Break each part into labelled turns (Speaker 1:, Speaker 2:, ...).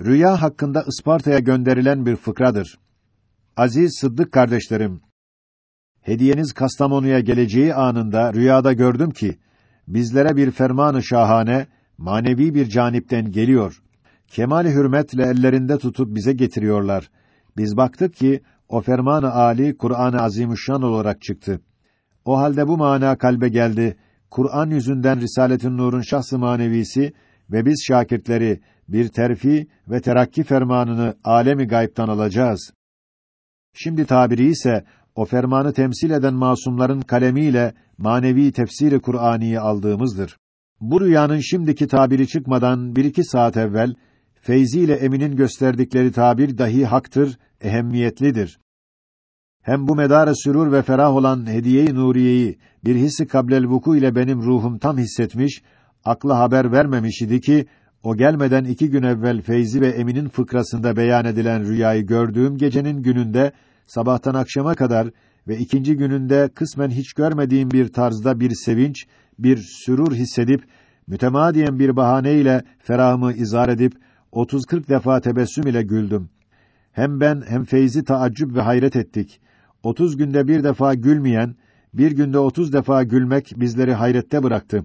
Speaker 1: Rüya hakkında Isparta'ya gönderilen bir fıkradır. Aziz Sıddık kardeşlerim, hediyeniz Kastamonu'ya geleceği anında rüyada gördüm ki bizlere bir fermanı şahane manevi bir canipten geliyor. Kemal hürmetle ellerinde tutup bize getiriyorlar. Biz baktık ki o fermanı âli Kur'an-ı Azimüşşan olarak çıktı. O halde bu mana kalbe geldi. Kur'an yüzünden Risaletin Nur'un şahs-ı manevisi ve biz şakirtleri bir terfi ve terakki fermanını alemi gayiptan alacağız. Şimdi tabiri ise o fermanı temsil eden masumların kalemiyle manevi tefsiri Kur'ani'yi aldığımızdır. Bu rüyanın şimdiki tabiri çıkmadan bir iki saat evvel Feyzi ile Emin'in gösterdikleri tabir dahi haktır, ehemmiyetlidir. Hem bu medara sürur ve ferah olan hediye-i nuriyeyi bir hissi kablel vuku ile benim ruhum tam hissetmiş, akla haber vermemiş idi ki o gelmeden iki gün evvel Feyzi ve Emin'in fıkrasında beyan edilen rüyayı gördüğüm gecenin gününde sabahtan akşama kadar ve ikinci gününde kısmen hiç görmediğim bir tarzda bir sevinç, bir sürur hissedip mütemadiyen bir bahaneyle ferahımı izah edip 30-40 defa tebessüm ile güldüm. Hem ben hem Feyzi taaccüp ve hayret ettik. 30 günde bir defa gülmeyen, bir günde 30 defa gülmek bizleri hayrette bıraktı.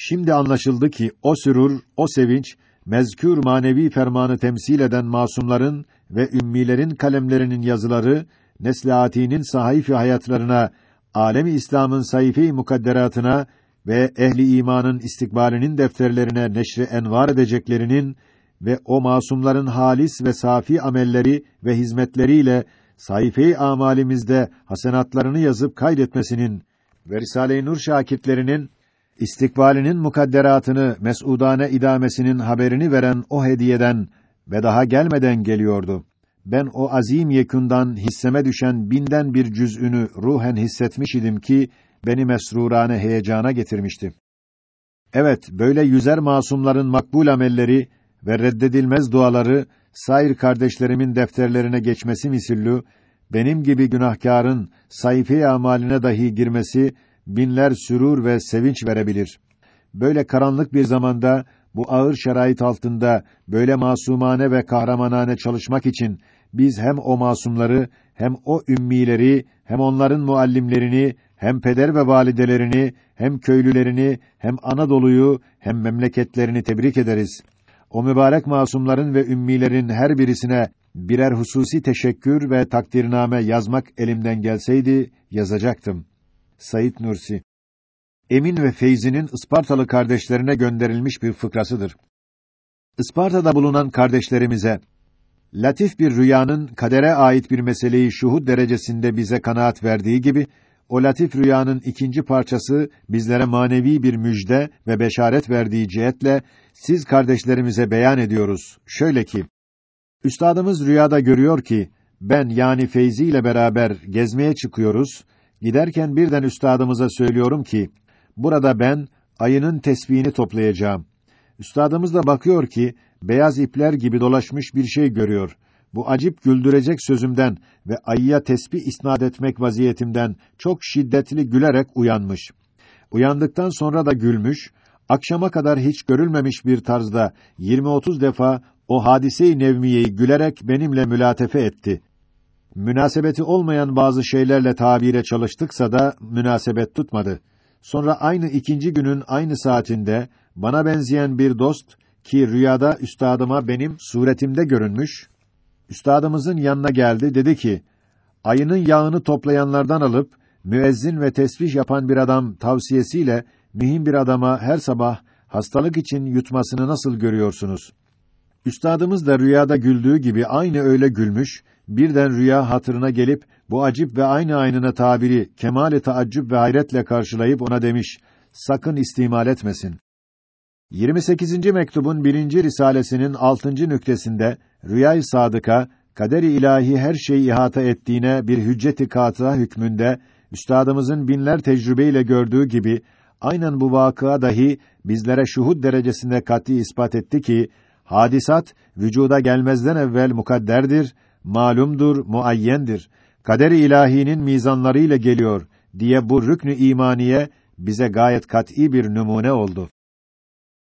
Speaker 1: Şimdi anlaşıldı ki o sürur, o sevinç mezkür manevi fermanı temsil eden masumların ve ümmilerin kalemlerinin yazıları neslâtinin sahifi hayatlarına, alemi İslam'ın sayfi mukadderatına ve ehli imanın istikbalinin defterlerine neşri envar edeceklerinin ve o masumların halis ve safi amelleri ve hizmetleriyle sayfi amalimizde hasenatlarını yazıp kaydetmesinin ve Risale-i Nur şakirtlerinin istikbalinin mukadderatını mes'udane idamesinin haberini veren o hediyeden ve daha gelmeden geliyordu. Ben o azim yekundan hisseme düşen binden bir cüz'ünü ruhen hissetmiş idim ki beni mesrurane heyecana getirmişti. Evet, böyle yüzer masumların makbul amelleri ve reddedilmez duaları sair kardeşlerimin defterlerine geçmesi misillü benim gibi günahkarın sayfi amaline dahi girmesi binler sürur ve sevinç verebilir. Böyle karanlık bir zamanda bu ağır şerait altında böyle masumane ve kahramanane çalışmak için biz hem o masumları hem o ümmileri hem onların muallimlerini hem peder ve validelerini hem köylülerini hem Anadolu'yu hem memleketlerini tebrik ederiz. O mübarek masumların ve ümmilerin her birisine birer hususi teşekkür ve takdirname yazmak elimden gelseydi yazacaktım. Sayit Nursi Emin ve Feyzi'nin Ispartalı kardeşlerine gönderilmiş bir fıkrasıdır. Isparta'da bulunan kardeşlerimize latif bir rüyanın kadere ait bir meseleyi şuhud derecesinde bize kanaat verdiği gibi o latif rüyanın ikinci parçası bizlere manevi bir müjde ve beşaret verdiği cihetle siz kardeşlerimize beyan ediyoruz. Şöyle ki Üstadımız rüyada görüyor ki ben yani Feyzi ile beraber gezmeye çıkıyoruz. Giderken birden üstadımıza söylüyorum ki burada ben ayının tesbihini toplayacağım. Üstadımız da bakıyor ki beyaz ipler gibi dolaşmış bir şey görüyor. Bu acip güldürecek sözümden ve ayıya tesbih isnat etmek vaziyetimden çok şiddetli gülerek uyanmış. Uyandıktan sonra da gülmüş, akşama kadar hiç görülmemiş bir tarzda 20-30 defa o hadise-i nevmiyeyi gülerek benimle mülatefe etti. Münasebeti olmayan bazı şeylerle tabire çalıştıksa da münasebet tutmadı. Sonra aynı ikinci günün aynı saatinde bana benzeyen bir dost ki rüyada üstadıma benim suretimde görünmüş, üstadımızın yanına geldi dedi ki: Ayının yağını toplayanlardan alıp müezzin ve tesbih yapan bir adam tavsiyesiyle mühim bir adama her sabah hastalık için yutmasını nasıl görüyorsunuz? Üstadımız da rüyada güldüğü gibi aynı öyle gülmüş, birden rüya hatırına gelip bu acip ve aynı aynına tabiri kemale taaccüp ve hayretle karşılayıp ona demiş: Sakın istimal etmesin. 28. mektubun birinci risalesinin 6. nüktesinde Rüyay Sadıka kader-i ilahi her şeyi ihata ettiğine bir hücceti katıa hükmünde üstadımızın binler tecrübeyle gördüğü gibi aynen bu vakıa dahi bizlere şuhud derecesinde kat'î ispat etti ki hadisat vücuda gelmezden evvel mukadderdir, malumdur, muayyendir. Kader-i ilahinin mizanlarıyla geliyor diye bu rüknü imaniye bize gayet kat'î bir numune oldu.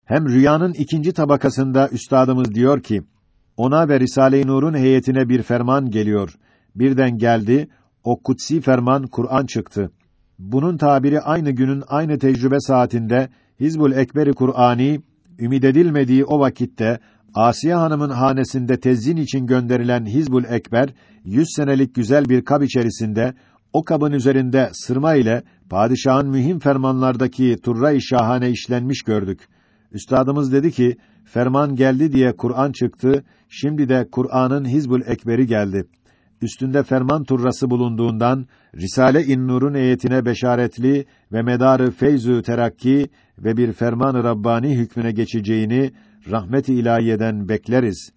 Speaker 1: Hem rüyanın ikinci tabakasında üstadımız diyor ki, ona ve Risale-i Nur'un heyetine bir ferman geliyor. Birden geldi, o kutsi ferman Kur'an çıktı. Bunun tabiri aynı günün aynı tecrübe saatinde Hizbul Ekberi Kur'ani ümid edilmediği o vakitte Asiye Hanım'ın hanesinde tezzin için gönderilen Hizbul Ekber 100 senelik güzel bir kab içerisinde o kabın üzerinde sırma ile padişahın mühim fermanlardaki turra-i şahane işlenmiş gördük. Üstadımız dedi ki, ferman geldi diye Kur'an çıktı, şimdi de Kur'an'ın Hizbul Ekberi geldi. Üstünde ferman turrası bulunduğundan Risale-i Nur'un heyetine beşaretli ve medarı feyzü terakki ve bir ferman-ı Rabbani hükmüne geçeceğini rahmet-i ilahiyeden bekleriz.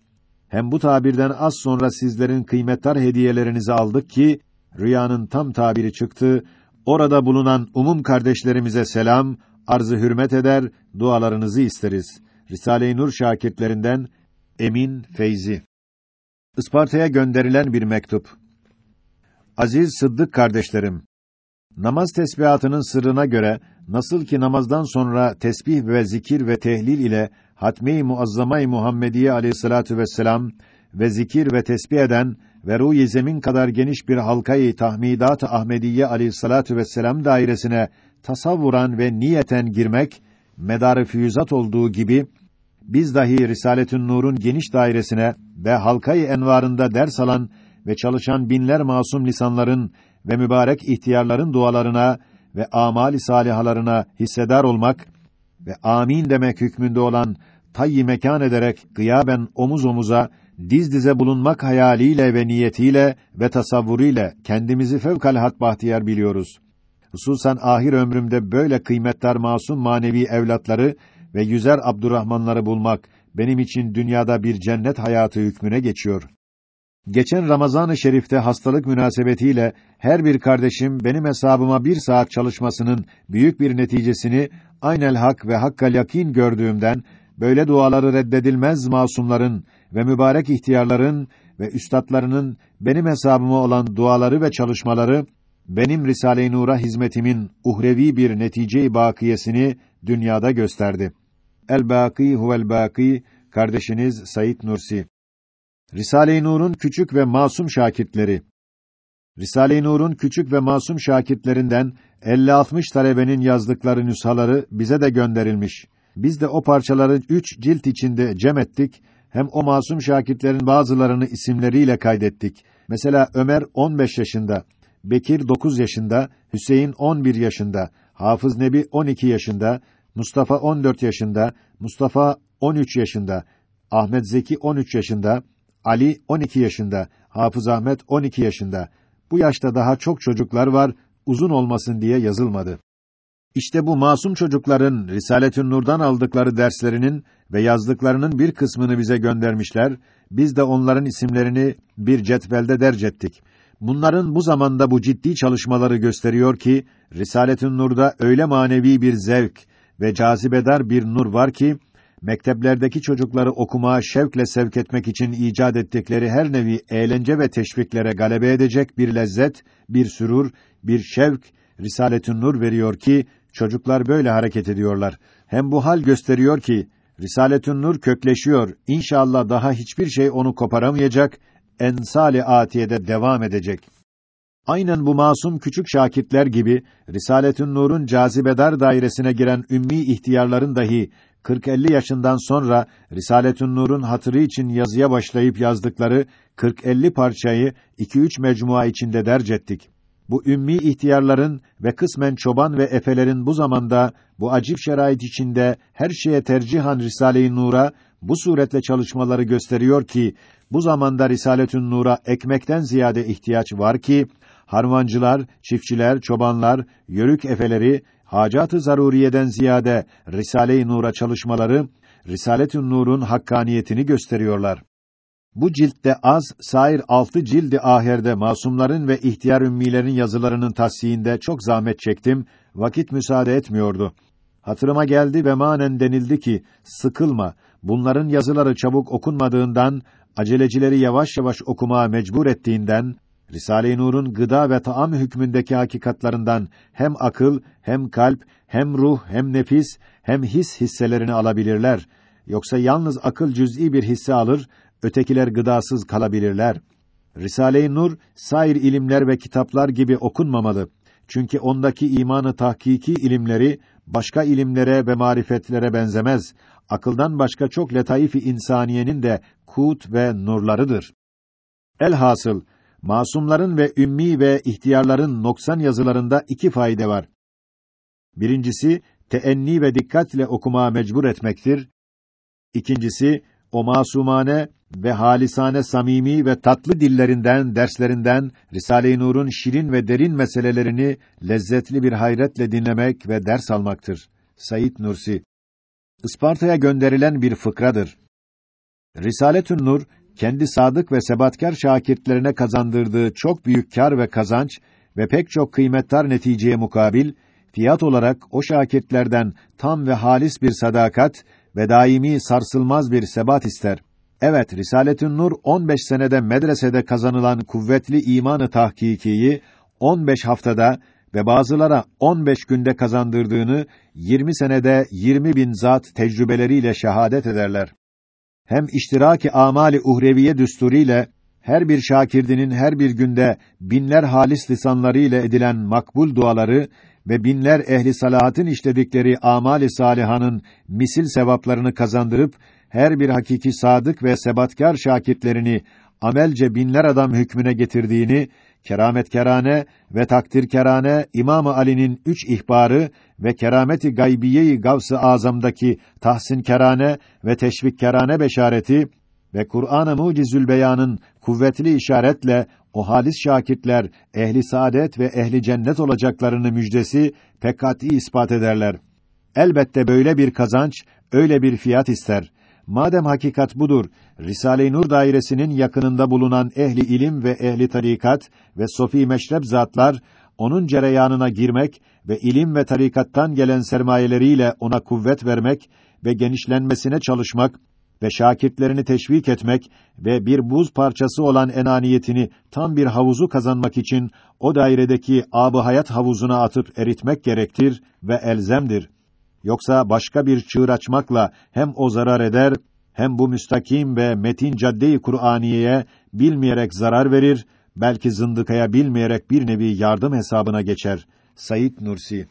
Speaker 1: Hem bu tabirden az sonra sizlerin kıymetli hediyelerinizi aldık ki rüyanın tam tabiri çıktı. Orada bulunan umum kardeşlerimize selam, arzı hürmet eder, dualarınızı isteriz. Risale-i Nur şakirtlerinden Emin Feyzi Isparta'ya gönderilen bir mektup. Aziz Sıddık kardeşlerim, namaz tesbihatının sırrına göre nasıl ki namazdan sonra tesbih ve zikir ve tehlil ile hatmi-i muazzama-i Muhammediye aleyhissalatu vesselam ve zikir ve tesbih eden ve ruh zemin kadar geniş bir halkayı tahmidat-ı Ahmediye aleyhissalatu vesselam dairesine tasavvuran ve niyeten girmek medarı füyüzat olduğu gibi biz dahi Risaletün Nur'un geniş dairesine ve halkayı envarında ders alan ve çalışan binler masum lisanların ve mübarek ihtiyarların dualarına ve amali salihalarına hissedar olmak ve amin demek hükmünde olan tayyi mekan ederek gıyaben omuz omuza diz dize bulunmak hayaliyle ve niyetiyle ve tasavvuruyla kendimizi fevkalhat bahtiyar biliyoruz. Hususan ahir ömrümde böyle kıymetler masum manevi evlatları ve yüzer Abdurrahmanları bulmak benim için dünyada bir cennet hayatı hükmüne geçiyor. Geçen Ramazan-ı Şerif'te hastalık münasebetiyle her bir kardeşim benim hesabıma bir saat çalışmasının büyük bir neticesini aynel hak ve hakkal yakin gördüğümden böyle duaları reddedilmez masumların ve mübarek ihtiyarların ve üstadlarının benim hesabıma olan duaları ve çalışmaları benim Risale-i Nur'a hizmetimin uhrevi bir netice-i bakiyesini dünyada gösterdi. El-Bâkî huvel-Bâkî kardeşiniz Sayit Nursi Risale-i Nur'un küçük ve masum şakirtleri Risale-i Nur'un küçük ve masum şakirtlerinden 50-60 talebenin yazdıkları nüshaları bize de gönderilmiş. Biz de o parçaları üç cilt içinde cem ettik. Hem o masum şakirtlerin bazılarını isimleriyle kaydettik. Mesela Ömer 15 yaşında, Bekir 9 yaşında, Hüseyin 11 yaşında, Hafız Nebi 12 yaşında, Mustafa 14 yaşında, Mustafa 13 yaşında, Ahmet Zeki 13 yaşında, Ali 12 yaşında, Hafız Ahmet 12 yaşında. Bu yaşta daha çok çocuklar var, uzun olmasın diye yazılmadı. İşte bu masum çocukların Risaletün Nur'dan aldıkları derslerinin ve yazdıklarının bir kısmını bize göndermişler. Biz de onların isimlerini bir cetvelde derc ettik. Bunların bu zamanda bu ciddi çalışmaları gösteriyor ki Risaletün Nur'da öyle manevi bir zevk ve cazibedar bir nur var ki mekteplerdeki çocukları okumaya şevkle sevk etmek için icat ettikleri her nevi eğlence ve teşviklere galebe edecek bir lezzet, bir sürur, bir şevk Risaletün Nur veriyor ki çocuklar böyle hareket ediyorlar. Hem bu hal gösteriyor ki Risaletün Nur kökleşiyor. İnşallah daha hiçbir şey onu koparamayacak. Ensali atiyede devam edecek. Aynen bu masum küçük şakitler gibi Risaletün Nur'un cazibedar dairesine giren ümmi ihtiyarların dahi 40-50 yaşından sonra Risaletün Nur'un hatırı için yazıya başlayıp yazdıkları 40-50 parçayı 2-3 mecmua içinde derc ettik. Bu ümmi ihtiyarların ve kısmen çoban ve efelerin bu zamanda bu acip şerait içinde her şeye tercihan Risale-i Nur'a bu suretle çalışmaları gösteriyor ki bu zamanda Risaletün Nur'a ekmekten ziyade ihtiyaç var ki harmancılar, çiftçiler, çobanlar, yörük efeleri hacat-ı zaruriyeden ziyade Risale-i Nur'a çalışmaları Risaletün Nur'un hakkaniyetini gösteriyorlar. Bu ciltte az, sair altı cildi aherde masumların ve ihtiyar ümmilerin yazılarının tasdiyinde çok zahmet çektim, vakit müsaade etmiyordu. Hatırıma geldi ve manen denildi ki, sıkılma, bunların yazıları çabuk okunmadığından, acelecileri yavaş yavaş okumaya mecbur ettiğinden, Risale-i Nur'un gıda ve taam hükmündeki hakikatlarından hem akıl, hem kalp, hem ruh, hem nefis, hem his hisselerini alabilirler. Yoksa yalnız akıl cüz'i bir hisse alır, ötekiler gıdasız kalabilirler. Risale-i Nur, sair ilimler ve kitaplar gibi okunmamalı. Çünkü ondaki imanı tahkiki ilimleri, başka ilimlere ve marifetlere benzemez. Akıldan başka çok letaif-i insaniyenin de kut ve nurlarıdır. Elhasıl, masumların ve ümmi ve ihtiyarların noksan yazılarında iki fayda var. Birincisi, teenni ve dikkatle okumaya mecbur etmektir. İkincisi, o masumane ve halisane samimi ve tatlı dillerinden, derslerinden Risale-i Nur'un şirin ve derin meselelerini lezzetli bir hayretle dinlemek ve ders almaktır. Sayit Nursi Isparta'ya gönderilen bir fıkradır. Risaletün Nur kendi sadık ve sebatkar şakirtlerine kazandırdığı çok büyük kar ve kazanç ve pek çok kıymettar neticeye mukabil fiyat olarak o şakirtlerden tam ve halis bir sadakat ve daimi sarsılmaz bir sebat ister. Evet, Risaletün Nur 15 senede medresede kazanılan kuvvetli imanı tahkikiyi 15 haftada ve bazılara 15 günde kazandırdığını 20 senede 20 bin zat tecrübeleriyle şehadet ederler. Hem iştiraki amali uhreviye düsturiyle her bir şakirdinin her bir günde binler halis lisanları ile edilen makbul duaları ve binler ehli salahatın işledikleri amali salihanın misil sevaplarını kazandırıp her bir hakiki sadık ve sebatkar şakirtlerini amelce binler adam hükmüne getirdiğini kerametkerane ve takdirkerane İmam Ali'nin üç ihbarı ve kerameti gaybiyeyi gavs-ı azamdaki tahsinkerane ve teşvikkerane beşareti ve Kur'an-ı Mucizül Beyan'ın kuvvetli işaretle o halis şakirtler ehli saadet ve ehli cennet olacaklarını müjdesi pek kat'î ispat ederler. Elbette böyle bir kazanç, öyle bir fiyat ister. Madem hakikat budur, Risale-i Nur dairesinin yakınında bulunan ehli ilim ve ehli tarikat ve sofi meşrep zatlar onun cereyanına girmek ve ilim ve tarikattan gelen sermayeleriyle ona kuvvet vermek ve genişlenmesine çalışmak ve şakirtlerini teşvik etmek ve bir buz parçası olan enaniyetini tam bir havuzu kazanmak için o dairedeki ab hayat havuzuna atıp eritmek gerektir ve elzemdir. Yoksa başka bir çığır açmakla hem o zarar eder hem bu müstakim ve metin cadde-i Kur'aniye'ye bilmeyerek zarar verir, belki zındıkaya bilmeyerek bir nevi yardım hesabına geçer. Sayit Nursi